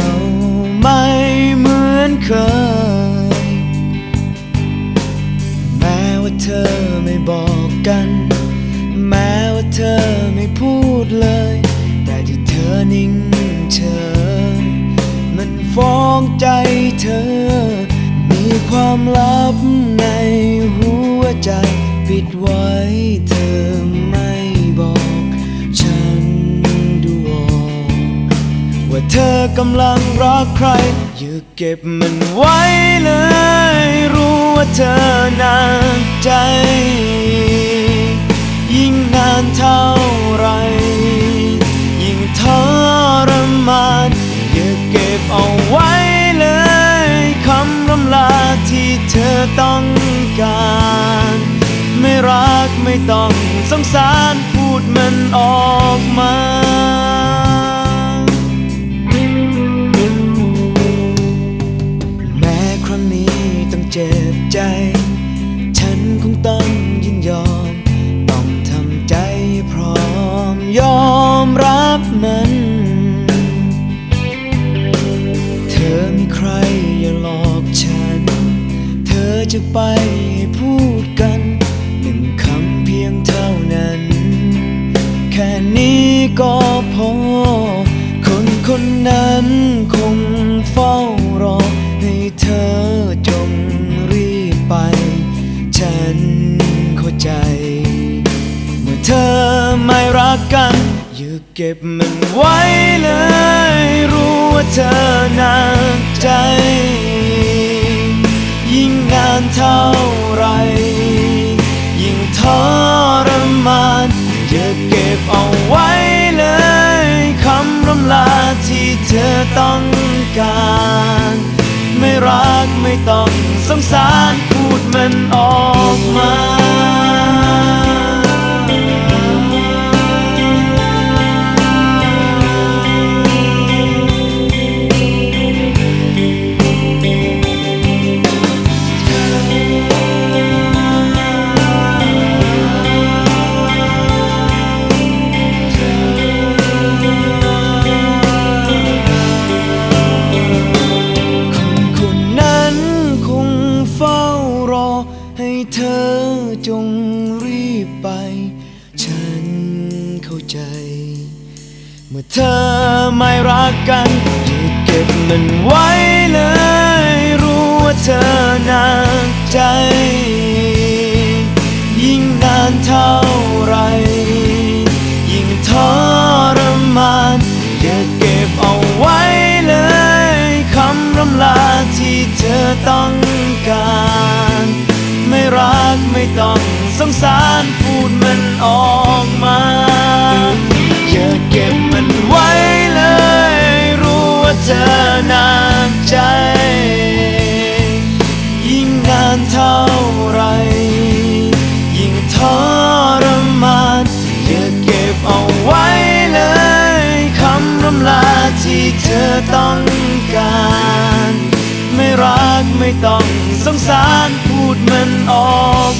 ราไม่เหมือนเคย แม้ว่าเธอไม่บอกกัน แม้ว่าเธอไม่พูดเลย แต่ที่เธอนิ่งเฉยมันฟ้องใจเธอ มีความลับในหัวใจปิดไว้เธอ อกำลังรักใคร อย่าเก็บมันไว้เลย รู้ว่าเธอนานใจ ยิ่งนานเท่าไร ยิ่งทรมานอย่าเก็บเอาไว้เลยคำรำลาที่เธอต้องการ ไม่รักไม่ต้องสงสารพูดมันออก จ็บใจ ฉันคงต้องยินยอม ต้องทำใจพร้อมยอมรับมัน เธอมีใครอย่าหลอกฉัน เธอจะไปให้พูดกันหนึ่งคำเพียงเท่านั้น แค่นี้ก็พอ คนคนนั้น นเข้าใจ เมื่อเธอไม่รักกัน อย่าเก็บมันไว้เลย รู้ว่าเธอหนานใจ ยิ่งนานเท่าไร ยิ่งทรมานอย่าเก็บเอาไว้เลยคำรำลาที่เธอต้องการ ไม่รักไม่ต้องสงสารพูดมันออก ม งรีบไป ฉันเข้าใจ เมื่อเธอไม่รักกันอย่าเก็บมันไว้เลย รู้ว่าเธอหนานใจ ยิ่งนานเท่าไร ยิ่งทรมานอย่าเก็บเอาไว้เลยคำรำลาที่เธอต้อง สงสารพูดมันออกมา อย่าเก็บมันไว้เลย รู้ว่าเธอนานใจ ยิ่งนานเท่าไร ยิ่งทรมานอย่าเก็บเอาไว้เลยคำรำลาที่เธอต้องการ ไม่รักไม่ต้องสงสารพูดมันออก